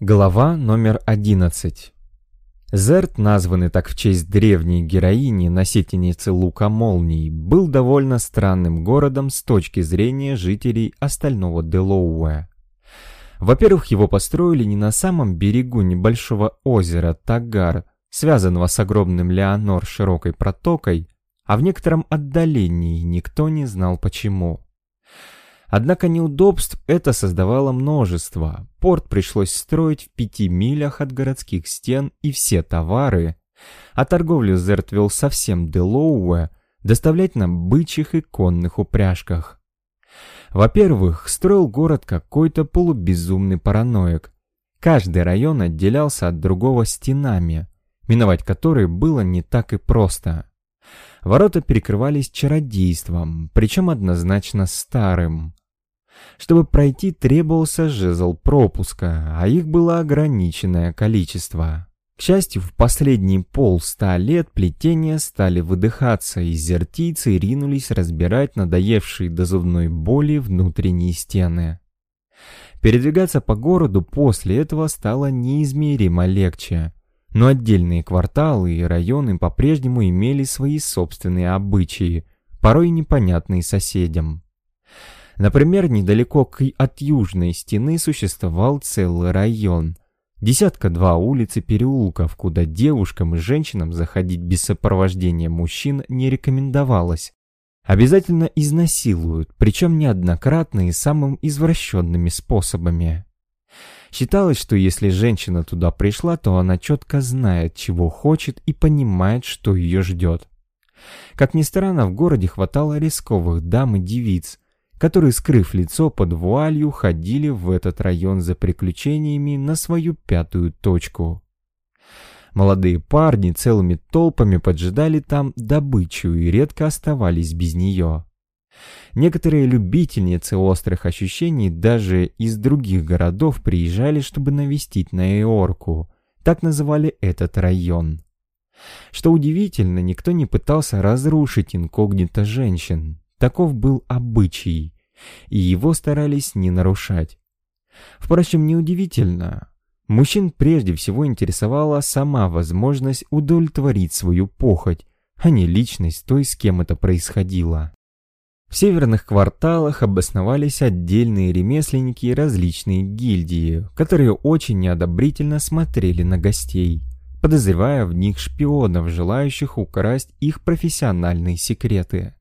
Глава номер 11 Зерт, названный так в честь древней героини, носительницы лука молний, был довольно странным городом с точки зрения жителей остального Делоуэ. Во-первых, его построили не на самом берегу небольшого озера Тагар, связанного с огромным Леонор широкой протокой, а в некотором отдалении никто не знал почему. Однако неудобств это создавало множество. Порт пришлось строить в пяти милях от городских стен, и все товары, а торговлю Зерт вел совсем Делоуэ, доставлять на бычьих и конных упряжках. Во-первых, строил город какой-то полубезумный параноик. Каждый район отделялся от другого стенами, миновать которые было не так и просто. Ворота перекрывались чародейством, причем однозначно старым. Чтобы пройти требовался жезл пропуска, а их было ограниченное количество. К счастью, в последние полста лет плетения стали выдыхаться, и зертийцы ринулись разбирать надоевшие до зубной боли внутренние стены. Передвигаться по городу после этого стало неизмеримо легче, но отдельные кварталы и районы по-прежнему имели свои собственные обычаи, порой непонятные соседям. Например, недалеко от южной стены существовал целый район. Десятка-два улиц и переулков, куда девушкам и женщинам заходить без сопровождения мужчин не рекомендовалось. Обязательно изнасилуют, причем неоднократно и самым извращенными способами. Считалось, что если женщина туда пришла, то она четко знает, чего хочет и понимает, что ее ждет. Как ни странно, в городе хватало рисковых дам и девиц, которые, скрыв лицо под вуалью, ходили в этот район за приключениями на свою пятую точку. Молодые парни целыми толпами поджидали там добычу и редко оставались без нее. Некоторые любительницы острых ощущений даже из других городов приезжали, чтобы навестить на Эорку, так называли этот район. Что удивительно, никто не пытался разрушить инкогнито женщин. Таков был обычай, и его старались не нарушать. Впрочем, неудивительно. Мужчин прежде всего интересовала сама возможность удовлетворить свою похоть, а не личность той, с кем это происходило. В северных кварталах обосновались отдельные ремесленники и различные гильдии, которые очень неодобрительно смотрели на гостей, подозревая в них шпионов, желающих украсть их профессиональные секреты.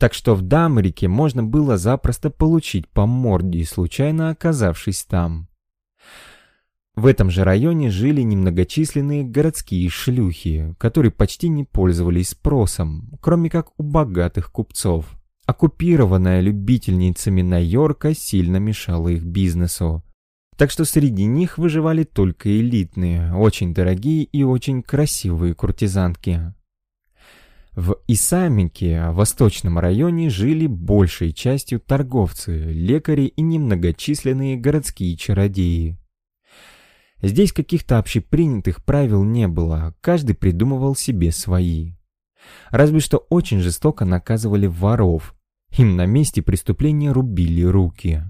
Так что в Дамрике можно было запросто получить по морде, случайно оказавшись там. В этом же районе жили немногочисленные городские шлюхи, которые почти не пользовались спросом, кроме как у богатых купцов. Оккупированная любительницами Найорка сильно мешала их бизнесу. Так что среди них выживали только элитные, очень дорогие и очень красивые куртизанки. В Исамике, восточном районе, жили большей частью торговцы, лекари и немногочисленные городские чародеи. Здесь каких-то общепринятых правил не было, каждый придумывал себе свои. Разве что очень жестоко наказывали воров, им на месте преступления рубили руки.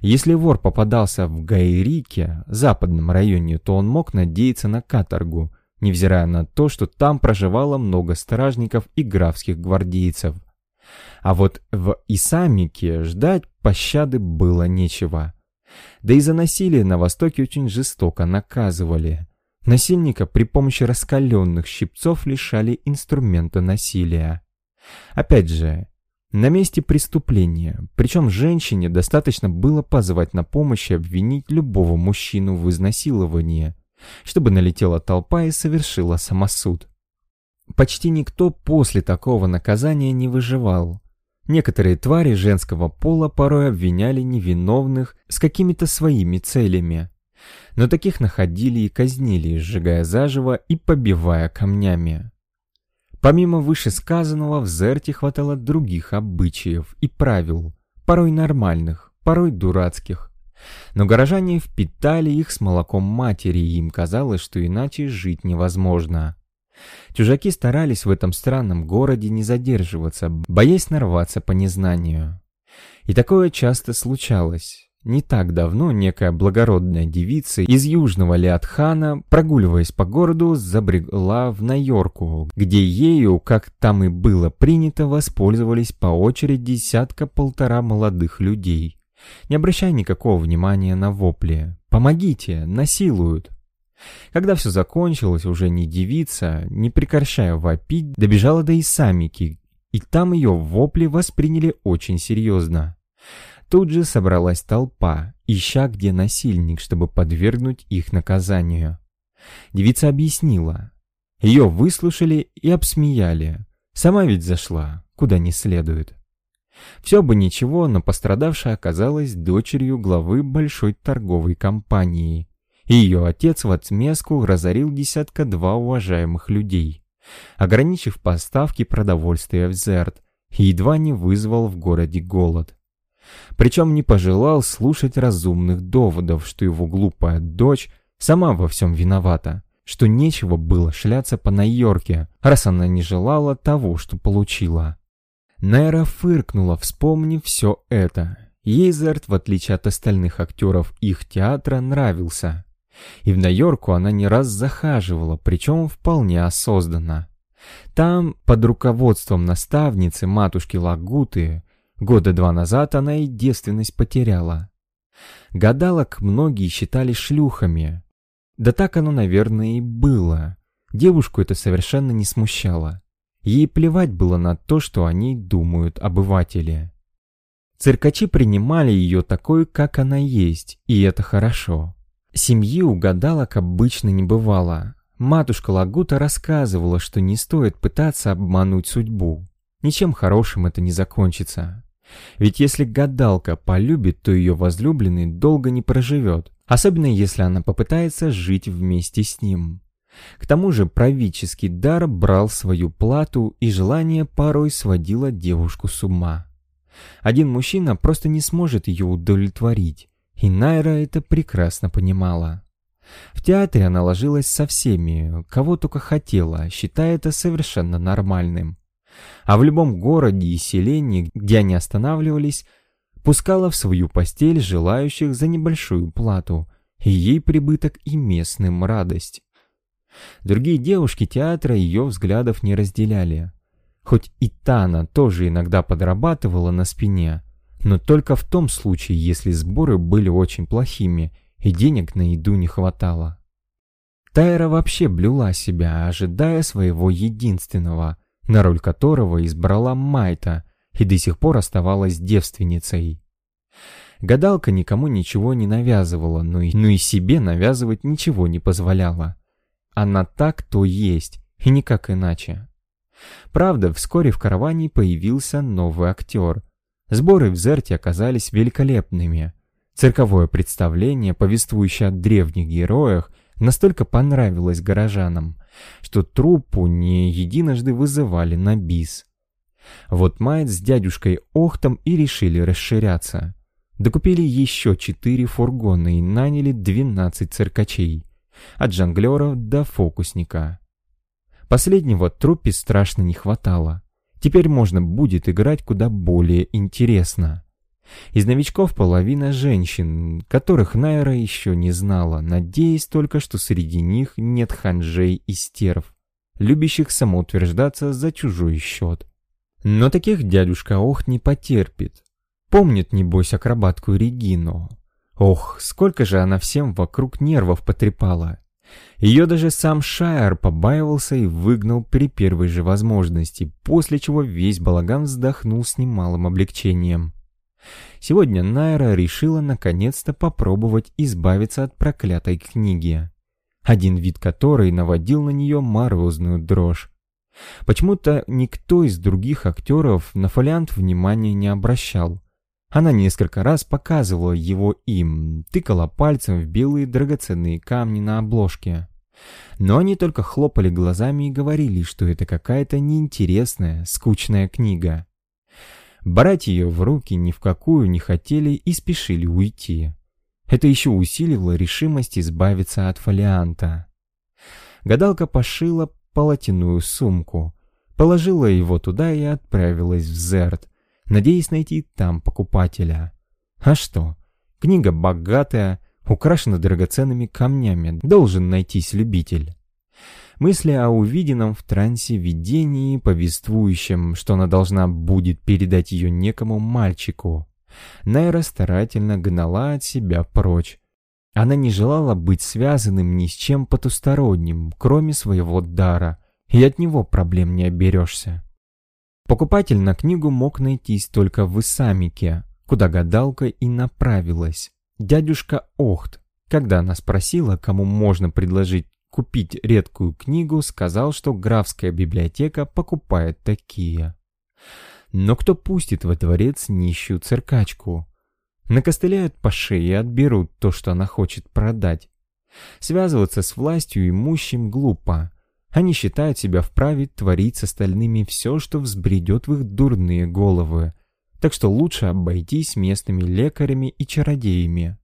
Если вор попадался в Гайрике, западном районе, то он мог надеяться на каторгу, невзирая на то, что там проживало много стражников и графских гвардейцев. А вот в Исамике ждать пощады было нечего. Да и за насилие на Востоке очень жестоко наказывали. Насильника при помощи раскаленных щипцов лишали инструмента насилия. Опять же, на месте преступления, причем женщине достаточно было позвать на помощь и обвинить любого мужчину в изнасиловании, чтобы налетела толпа и совершила самосуд. Почти никто после такого наказания не выживал. Некоторые твари женского пола порой обвиняли невиновных с какими-то своими целями. Но таких находили и казнили, сжигая заживо и побивая камнями. Помимо вышесказанного, в Зерте хватало других обычаев и правил, порой нормальных, порой дурацких. Но горожане впитали их с молоком матери, и им казалось, что иначе жить невозможно. Чужаки старались в этом странном городе не задерживаться, боясь нарваться по незнанию. И такое часто случалось. Не так давно некая благородная девица из южного Лиатхана, прогуливаясь по городу, забрела в Найорку, где ею, как там и было принято, воспользовались по очереди десятка-полтора молодых людей. Не обращая никакого внимания на вопли. «Помогите! Насилуют!» Когда все закончилось, уже не девица, не прекращая вопить, добежала до Исамики, и там ее вопли восприняли очень серьезно. Тут же собралась толпа, ища где насильник, чтобы подвергнуть их наказанию. Девица объяснила. Ее выслушали и обсмеяли. Сама ведь зашла, куда не следует. Все бы ничего, но пострадавшая оказалась дочерью главы большой торговой компании. Ее отец в отместку разорил десятка-два уважаемых людей, ограничив поставки продовольствия в Зерт и едва не вызвал в городе голод. Причем не пожелал слушать разумных доводов, что его глупая дочь сама во всем виновата, что нечего было шляться по Найорке, раз она не желала того, что получила. Найра фыркнула, вспомнив все это. Ей Зерт, в отличие от остальных актеров их театра, нравился. И в Найорку она не раз захаживала, причем вполне осознанно. Там, под руководством наставницы матушки Лагуты, Года два назад она и девственность потеряла. Гадалок многие считали шлюхами. Да так оно, наверное, и было. Девушку это совершенно не смущало. Ей плевать было на то, что о ней думают обыватели. Циркачи принимали ее такой, как она есть, и это хорошо. Семьи у гадалок обычно не бывало. Матушка Лагута рассказывала, что не стоит пытаться обмануть судьбу. Ничем хорошим это не закончится. Ведь если гадалка полюбит, то ее возлюбленный долго не проживет, особенно если она попытается жить вместе с ним. К тому же правительский дар брал свою плату, и желание порой сводило девушку с ума. Один мужчина просто не сможет ее удовлетворить, и Найра это прекрасно понимала. В театре она ложилась со всеми, кого только хотела, считая это совершенно нормальным а в любом городе и селении, где они останавливались, пускала в свою постель желающих за небольшую плату, и ей прибыток и местным радость. Другие девушки театра ее взглядов не разделяли. Хоть и Тана тоже иногда подрабатывала на спине, но только в том случае, если сборы были очень плохими и денег на еду не хватало. Тайра вообще блюла себя, ожидая своего единственного – на роль которого избрала Майта и до сих пор оставалась девственницей. Гадалка никому ничего не навязывала, но и, но и себе навязывать ничего не позволяла. Она так, то есть, и никак иначе. Правда, вскоре в караване появился новый актер. Сборы в Зерте оказались великолепными. Цирковое представление, повествующее о древних героях, настолько понравилось горожанам, что труппу не единожды вызывали на бис. Вот Майт с дядюшкой Охтом и решили расширяться. Докупили еще четыре фургона и наняли двенадцать циркачей, от жонглеров до фокусника. Последнего труппе страшно не хватало. Теперь можно будет играть куда более интересно. Из новичков половина женщин, которых Найра еще не знала, надеясь только, что среди них нет ханжей и стерв, любящих самоутверждаться за чужой счет. Но таких дядюшка Ох не потерпит. Помнит, небось, акробатку Регину. Ох, сколько же она всем вокруг нервов потрепала. Ее даже сам Шайер побаивался и выгнал при первой же возможности, после чего весь балаган вздохнул с немалым облегчением. Сегодня Найра решила наконец-то попробовать избавиться от проклятой книги, один вид которой наводил на нее морозную дрожь. Почему-то никто из других актеров на фолиант внимания не обращал. Она несколько раз показывала его им, тыкала пальцем в белые драгоценные камни на обложке. Но они только хлопали глазами и говорили, что это какая-то неинтересная, скучная книга. Брать ее в руки ни в какую не хотели и спешили уйти. Это еще усиливало решимость избавиться от фолианта. Гадалка пошила полотяную сумку, положила его туда и отправилась в Зерт, надеясь найти там покупателя. А что? Книга богатая, украшена драгоценными камнями, должен найтись любитель. Мысли о увиденном в трансе видении, повествующем, что она должна будет передать ее некому мальчику. Найра старательно гнала от себя прочь. Она не желала быть связанным ни с чем потусторонним, кроме своего дара, и от него проблем не оберешься. Покупатель на книгу мог найтись только в Исамике, куда гадалка и направилась. Дядюшка Охт, когда она спросила, кому можно предложить купить редкую книгу, сказал, что графская библиотека покупает такие. Но кто пустит во дворец нищую циркачку? Накостыляют по шее и отберут то, что она хочет продать. Связываться с властью имущим глупо. Они считают себя вправе творить с остальными все, что взбредет в их дурные головы. Так что лучше обойтись местными лекарями и чародеями.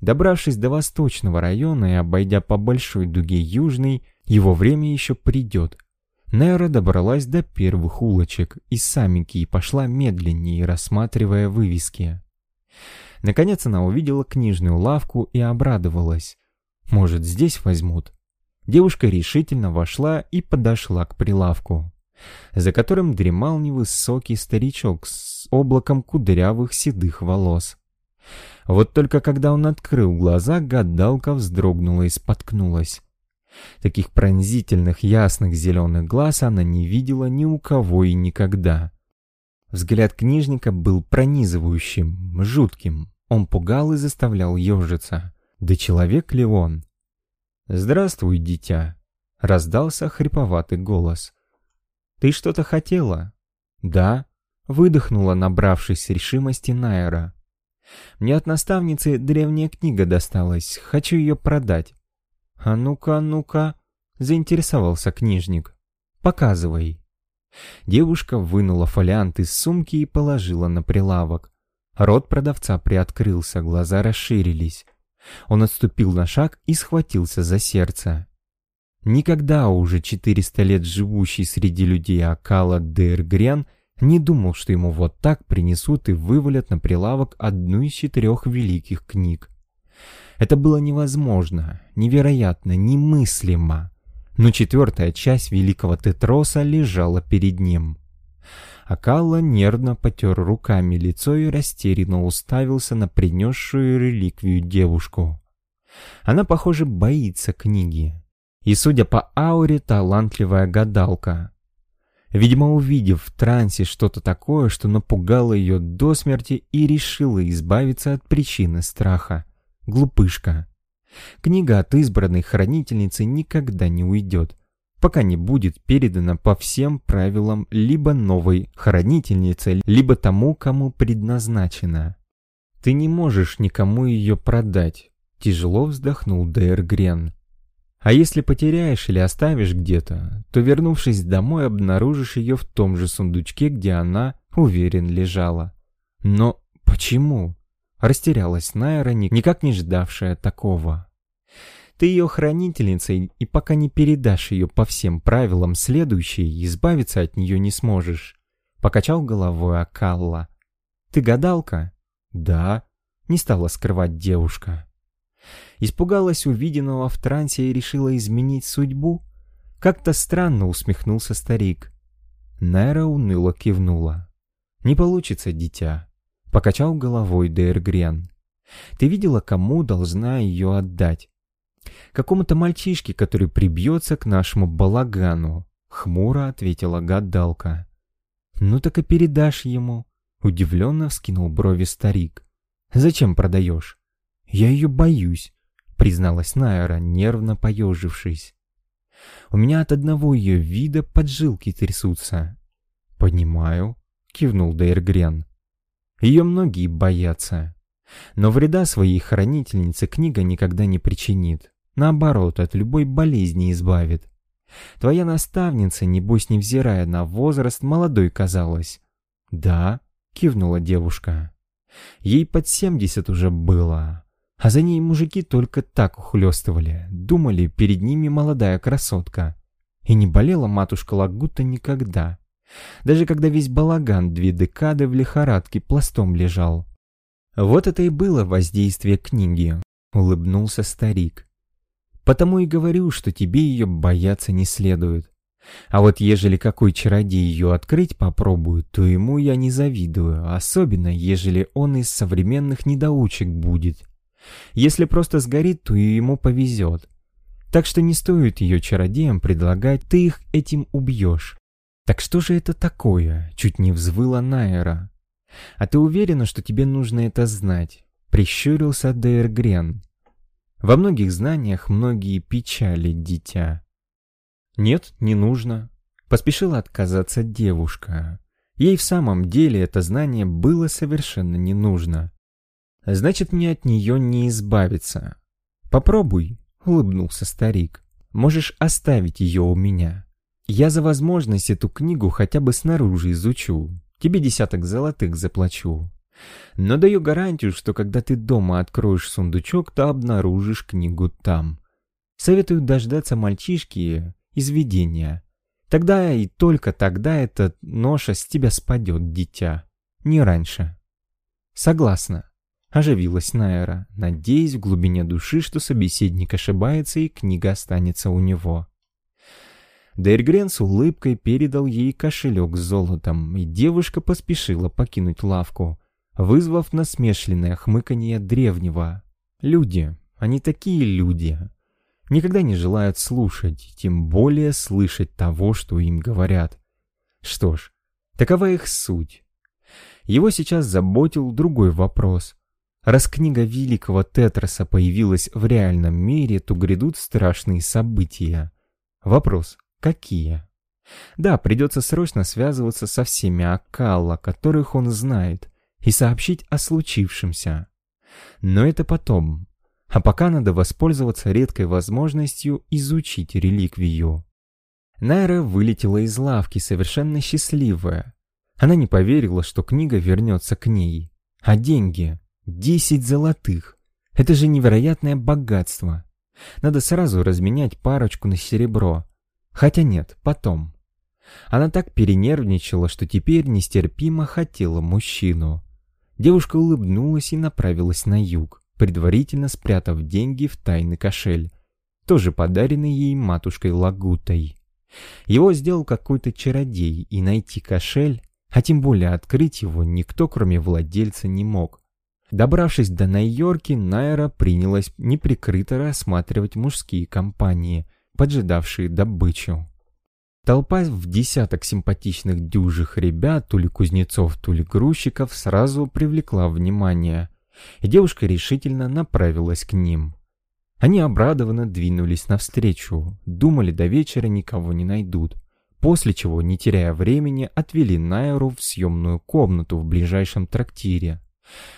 Добравшись до восточного района и обойдя по большой дуге южный, его время еще придет. Нера добралась до первых улочек из Самики и пошла медленнее, рассматривая вывески. Наконец она увидела книжную лавку и обрадовалась. Может, здесь возьмут? Девушка решительно вошла и подошла к прилавку, за которым дремал невысокий старичок с облаком кудрявых седых волос. Вот только когда он открыл глаза, гадалка вздрогнула и споткнулась. Таких пронзительных ясных зеленых глаз она не видела ни у кого и никогда. Взгляд книжника был пронизывающим, жутким. Он пугал и заставлял ежиться. Да человек ли он? «Здравствуй, дитя!» — раздался хриповатый голос. «Ты что-то хотела?» «Да», — выдохнула, набравшись решимости Найра. Мне от наставницы древняя книга досталась, хочу ее продать. А ну-ка, ну-ка, заинтересовался книжник. Показывай. Девушка вынула фолиант из сумки и положила на прилавок. Рот продавца приоткрылся, глаза расширились. Он отступил на шаг и схватился за сердце. Никогда уже 400 лет живущий среди людей Акала Дэргрен не думал, что ему вот так принесут и вывалят на прилавок одну из четырех великих книг. Это было невозможно, невероятно, немыслимо. Но четвертая часть великого Тетроса лежала перед ним. Акалла нервно потер руками лицо и растерянно уставился на принесшую реликвию девушку. Она, похоже, боится книги. И, судя по ауре, талантливая гадалка. Видимо, увидев в трансе что-то такое, что напугало ее до смерти и решила избавиться от причины страха. Глупышка. Книга от избранной хранительницы никогда не уйдет, пока не будет передана по всем правилам либо новой хранительнице, либо тому, кому предназначена. Ты не можешь никому ее продать, тяжело вздохнул Дейр Грен. А если потеряешь или оставишь где-то, то, вернувшись домой, обнаружишь ее в том же сундучке, где она, уверен, лежала. Но почему? Растерялась Найра, никак не ждавшая такого. Ты ее хранительница, и пока не передашь ее по всем правилам следующей, избавиться от нее не сможешь. Покачал головой Акалла. Ты гадалка? Да, не стала скрывать девушка. Испугалась увиденного в трансе и решила изменить судьбу? Как-то странно усмехнулся старик. Найра уныло кивнула. «Не получится, дитя», — покачал головой Дейргрен. «Ты видела, кому должна ее отдать?» «Какому-то мальчишке, который прибьется к нашему балагану», — хмуро ответила гадалка. «Ну так и передашь ему», — удивленно вскинул брови старик. «Зачем продаешь?» «Я ее боюсь», — призналась Найра, нервно поежившись. «У меня от одного ее вида поджилки трясутся». «Понимаю», — кивнул Дейргрен. «Ее многие боятся. Но вреда своей хранительнице книга никогда не причинит. Наоборот, от любой болезни избавит. Твоя наставница, небось, невзирая на возраст, молодой казалась». «Да», — кивнула девушка. «Ей под семьдесят уже было, а за ней мужики только так ухлёстывали, думали, перед ними молодая красотка. И не болела матушка Лагута никогда. Даже когда весь балаган две декады в лихорадке пластом лежал. Вот это и было воздействие книги, улыбнулся старик. Потому и говорю, что тебе ее бояться не следует. А вот ежели какой чародей ее открыть попробует, то ему я не завидую, особенно ежели он из современных недоучек будет. Если просто сгорит, то ему повезет. Так что не стоит ее чародеям предлагать, ты их этим убьешь. Так что же это такое? Чуть не взвыла Найра. А ты уверена, что тебе нужно это знать? Прищурился Дейргрен. Во многих знаниях многие печали, дитя. Нет, не нужно. Поспешила отказаться девушка. Ей в самом деле это знание было совершенно не нужно. Значит, мне от нее не избавиться. Попробуй, улыбнулся старик. Можешь оставить ее у меня. Я за возможность эту книгу хотя бы снаружи изучу. Тебе десяток золотых заплачу. Но даю гарантию, что когда ты дома откроешь сундучок, то обнаружишь книгу там. Советую дождаться мальчишки из видения. Тогда и только тогда эта ноша с тебя спадет, дитя. Не раньше. Согласна. Оживилась Найра, надеясь в глубине души, что собеседник ошибается и книга останется у него. Дейргрен с улыбкой передал ей кошелек с золотом, и девушка поспешила покинуть лавку, вызвав насмешленное хмыканье древнего. Люди, они такие люди, никогда не желают слушать, тем более слышать того, что им говорят. Что ж, такова их суть. Его сейчас заботил другой вопрос. Раз книга великого Тетраса появилась в реальном мире, то грядут страшные события. Вопрос, какие? Да, придется срочно связываться со всеми Акалла, которых он знает, и сообщить о случившемся. Но это потом. А пока надо воспользоваться редкой возможностью изучить реликвию. Найра вылетела из лавки совершенно счастливая. Она не поверила, что книга вернется к ней. А деньги? Десять золотых. Это же невероятное богатство. Надо сразу разменять парочку на серебро. Хотя нет, потом. Она так перенервничала, что теперь нестерпимо хотела мужчину. Девушка улыбнулась и направилась на юг, предварительно спрятав деньги в тайный кошель, тоже подаренный ей матушкой Лагутой. Его сделал какой-то чародей, и найти кошель, а тем более открыть его, никто, кроме владельца, не мог. Добравшись до Найорки, Найра принялась неприкрыто рассматривать мужские компании, поджидавшие добычу. Толпа в десяток симпатичных дюжих ребят, то ли кузнецов, то ли грузчиков, сразу привлекла внимание, и девушка решительно направилась к ним. Они обрадованно двинулись навстречу, думали до вечера никого не найдут, после чего, не теряя времени, отвели Найру в съемную комнату в ближайшем трактире,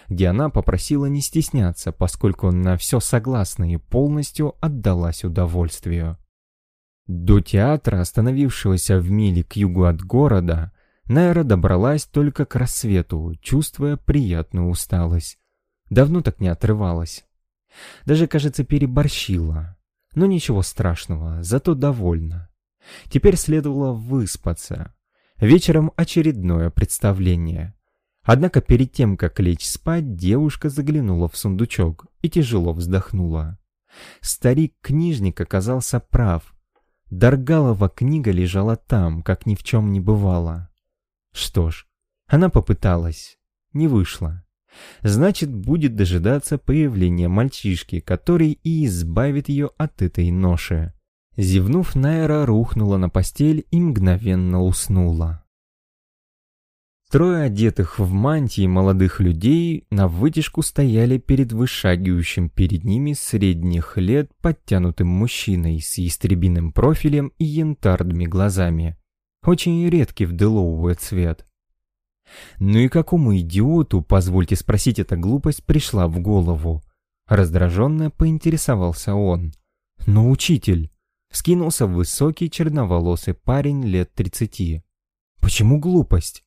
где она попросила не стесняться, поскольку на все согласна и полностью отдалась удовольствию. До театра, остановившегося в миле к югу от города, Найра добралась только к рассвету, чувствуя приятную усталость. Давно так не отрывалась. Даже, кажется, переборщила. Но ничего страшного, зато довольна. Теперь следовало выспаться. Вечером очередное представление. Однако перед тем, как лечь спать, девушка заглянула в сундучок и тяжело вздохнула. Старик-книжник оказался прав. Даргалова книга лежала там, как ни в чем не бывало. Что ж, она попыталась, не вышло. Значит, будет дожидаться появления мальчишки, который и избавит ее от этой ноши. Зевнув, Найра рухнула на постель и мгновенно уснула. Трое одетых в мантии молодых людей на вытяжку стояли перед вышагивающим перед ними средних лет подтянутым мужчиной с ястребиным профилем и янтарными глазами. Очень редкий в делоувый цвет. Ну и какому идиоту, позвольте спросить, эта глупость пришла в голову? Раздраженно поинтересовался он. Но учитель, вскинулся высокий черноволосый парень лет тридцати. Почему глупость?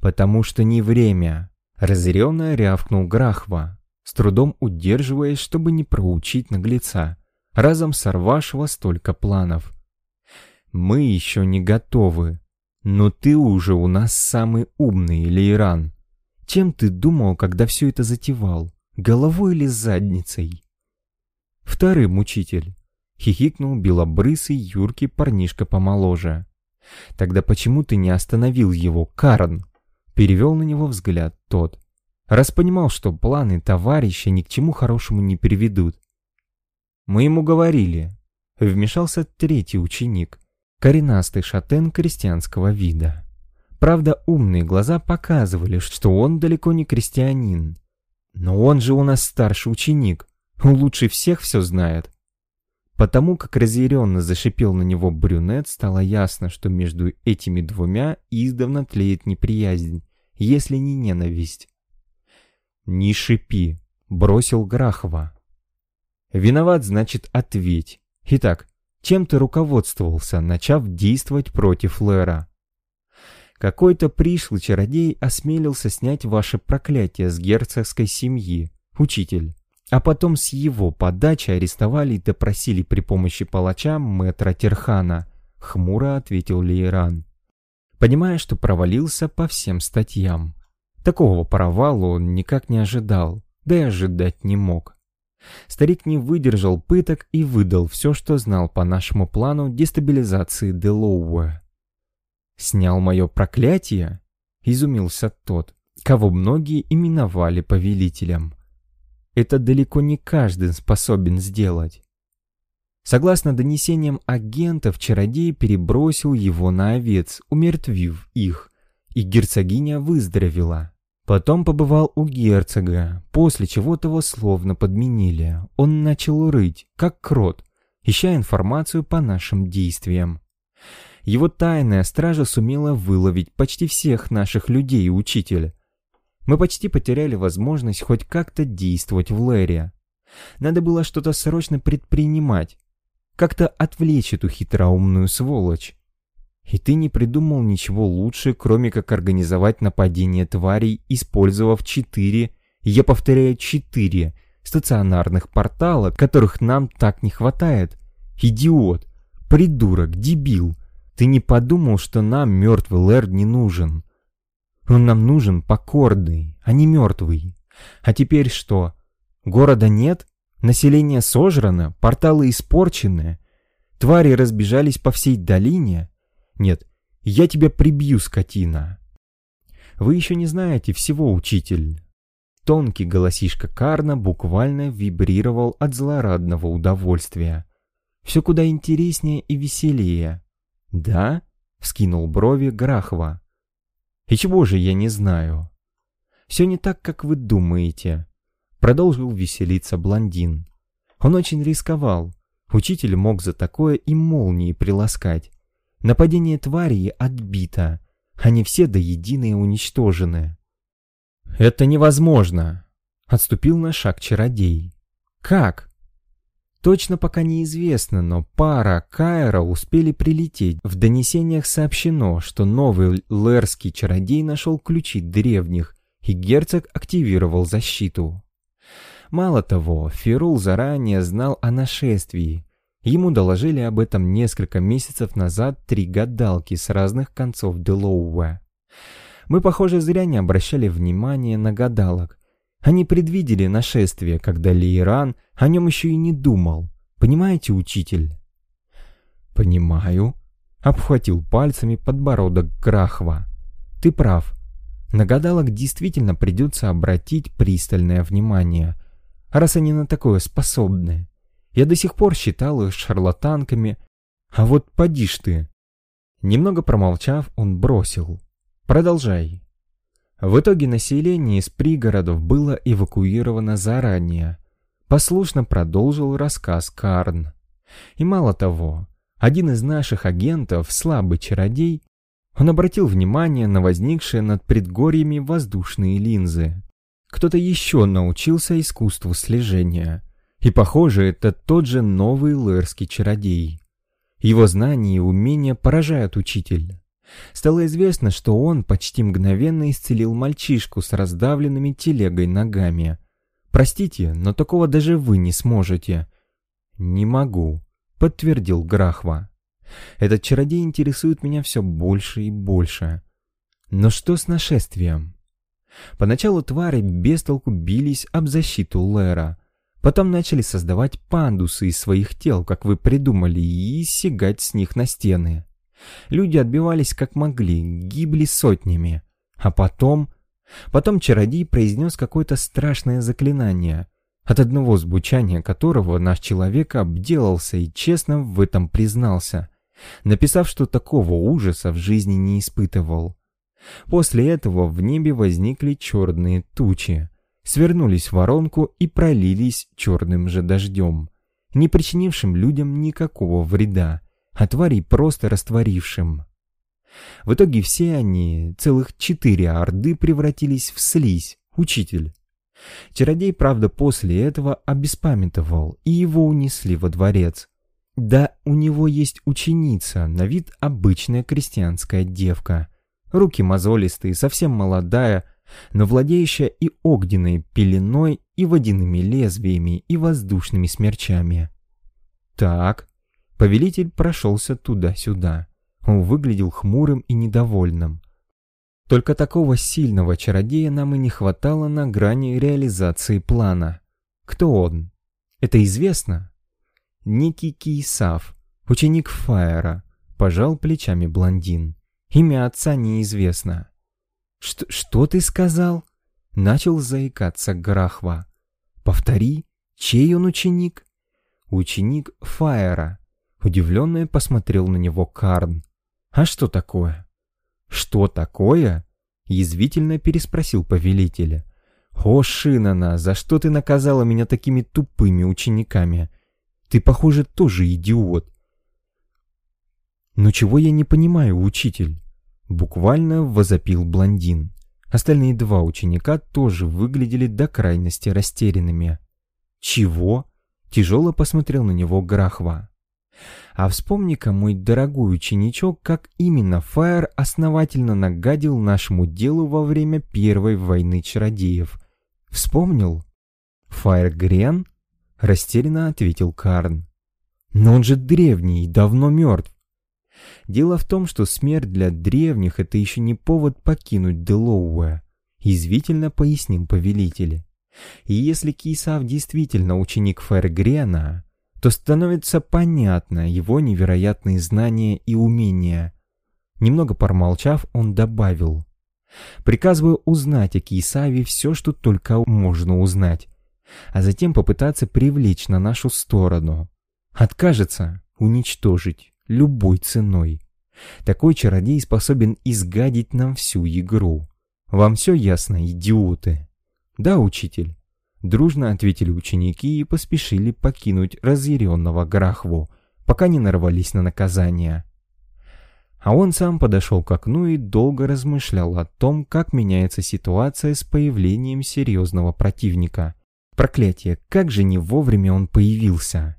«Потому что не время», — разъяренно рявкнул Грахва, с трудом удерживаясь, чтобы не проучить наглеца, разом сорвавшего столько планов. «Мы еще не готовы, но ты уже у нас самый умный, Лейран. Чем ты думал, когда все это затевал? Головой или задницей? Вторым учитель. Хихикнул белобрысый юркий парнишка помоложе. Тогда почему ты не остановил его, Карн? Перевел на него взгляд тот. Раз понимал, что планы товарища ни к чему хорошему не приведут. Мы ему говорили. Вмешался третий ученик, коренастый шатен крестьянского вида. Правда, умные глаза показывали, что он далеко не крестьянин. Но он же у нас старший ученик, он лучше всех все знает. Потому как разъяренно зашипел на него брюнет, стало ясно, что между этими двумя издавна тлеет неприязнь, если не ненависть. «Не шипи», — бросил Грахова. «Виноват, значит, ответь. Итак, чем ты руководствовался, начав действовать против Лера?» Какой-то пришлый чародей осмелился снять ваше проклятие с герцогской семьи, учитель. А потом с его подачи арестовали и допросили при помощи палача мэтра Терхана, хмуро ответил Лейран. Понимая, что провалился по всем статьям. Такого провала он никак не ожидал, да и ожидать не мог. Старик не выдержал пыток и выдал все, что знал по нашему плану дестабилизации Делоуэ. «Снял мое проклятие?» — изумился тот, кого многие именовали повелителем. «Это далеко не каждый способен сделать». Согласно донесениям агентов, чародей перебросил его на овец, умертвив их, и герцогиня выздоровела. Потом побывал у герцога, после чего того словно подменили. Он начал рыть, как крот, ища информацию по нашим действиям. Его тайная стража сумела выловить почти всех наших людей и учителя. Мы почти потеряли возможность хоть как-то действовать в Лэре. Надо было что-то срочно предпринимать, как-то отвлечь эту хитроумную сволочь. И ты не придумал ничего лучше, кроме как организовать нападение тварей, использовав четыре, я повторяю, четыре стационарных портала, которых нам так не хватает. Идиот, придурок, дебил. Ты не подумал, что нам мертвый Лэр не нужен? Он нам нужен покорный, а не мертвый. А теперь что? Города нет? Население сожрано? Порталы испорчены? Твари разбежались по всей долине? Нет, я тебя прибью, скотина. Вы еще не знаете всего, учитель. Тонкий голосишка Карна буквально вибрировал от злорадного удовольствия. Все куда интереснее и веселее. «Да?» — вскинул брови Грахва. «И чего же я не знаю?» «Все не так, как вы думаете», — продолжил веселиться блондин. Он очень рисковал. Учитель мог за такое и молнии приласкать. Нападение твари отбито. Они все до единой уничтожены. «Это невозможно!» — отступил на шаг чародей. «Как?» Точно пока неизвестно, но пара Кайра успели прилететь. В донесениях сообщено, что новый лэрский чародей нашел ключи древних, и герцог активировал защиту. Мало того, Ферул заранее знал о нашествии. Ему доложили об этом несколько месяцев назад три гадалки с разных концов Делоуэ. Мы, похоже, зря не обращали внимания на гадалок. Они предвидели нашествие, когда Лейран о нем еще и не думал. Понимаете, учитель? Понимаю. Обхватил пальцами подбородок Крахва. Ты прав. На гадалок действительно придется обратить пристальное внимание, раз они на такое способны. Я до сих пор считал их шарлатанками, а вот поди ж ты. Немного промолчав, он бросил. Продолжай. В итоге население из пригородов было эвакуировано заранее. Послушно продолжил рассказ Карн. И мало того, один из наших агентов, слабый чародей, он обратил внимание на возникшие над предгорьями воздушные линзы. Кто-то еще научился искусству слежения. И, похоже, это тот же новый лэрский чародей. Его знания и умения поражают учителя. Стало известно, что он почти мгновенно исцелил мальчишку с раздавленными телегой ногами. Простите, но такого даже вы не сможете. Не могу, подтвердил Грахва. Этот чародей интересует меня все больше и больше. Но что с нашествием? Поначалу твари без толку бились об защиту Лера. Потом начали создавать пандусы из своих тел, как вы придумали, и сигать с них на стены. Люди отбивались как могли, гибли сотнями. А потом... Потом чародей произнес какое-то страшное заклинание, от одного звучания которого наш человек обделался и честно в этом признался, написав, что такого ужаса в жизни не испытывал. После этого в небе возникли черные тучи, свернулись в воронку и пролились черным же дождем, не причинившим людям никакого вреда, а тварей просто растворившим. В итоге все они, целых четыре орды, превратились в слизь, учитель. Чародей, правда, после этого обеспамятовал, и его унесли во дворец. Да, у него есть ученица, на вид обычная крестьянская девка. Руки мозолистые, совсем молодая, но владеющая и огненной пеленой, и водяными лезвиями, и воздушными смерчами. Так, повелитель прошелся туда-сюда. Он выглядел хмурым и недовольным. Только такого сильного чародея нам и не хватало на грани реализации плана. Кто он? Это известно? Некий Киесав, ученик Фаера, пожал плечами блондин. Имя отца неизвестно. «Что, что ты сказал?» Начал заикаться Грахва. «Повтори, чей он ученик?» «Ученик Фаера». Удивленный посмотрел на него Карн. «А что такое?» «Что такое?» Язвительно переспросил повелителя. «О, Шинана, за что ты наказала меня такими тупыми учениками? Ты, похоже, тоже идиот». «Но чего я не понимаю, учитель?» Буквально возопил блондин. Остальные два ученика тоже выглядели до крайности растерянными. «Чего?» — тяжело посмотрел на него Грахва. А вспомни-ка, мой дорогой ученичок, как именно Фаер основательно нагадил нашему делу во время Первой войны чародеев. Вспомнил? Фаер Грен? Растерянно ответил Карн. Но он же древний и давно мертв. Дело в том, что смерть для древних — это еще не повод покинуть Делоуэ, извительно пояснил повелитель. И если Кисав действительно ученик Фаергрена, то становится понятно его невероятные знания и умения. Немного промолчав, он добавил. «Приказываю узнать о Кисаве все, что только можно узнать, а затем попытаться привлечь на нашу сторону. Откажется — уничтожить любой ценой. Такой чародей способен изгадить нам всю игру. Вам все ясно, идиоты?» «Да, учитель». Дружно ответили ученики и поспешили покинуть разъяренного Грахву, пока не нарвались на наказание. А он сам подошел к окну и долго размышлял о том, как меняется ситуация с появлением серьезного противника. Проклятие, как же не вовремя он появился.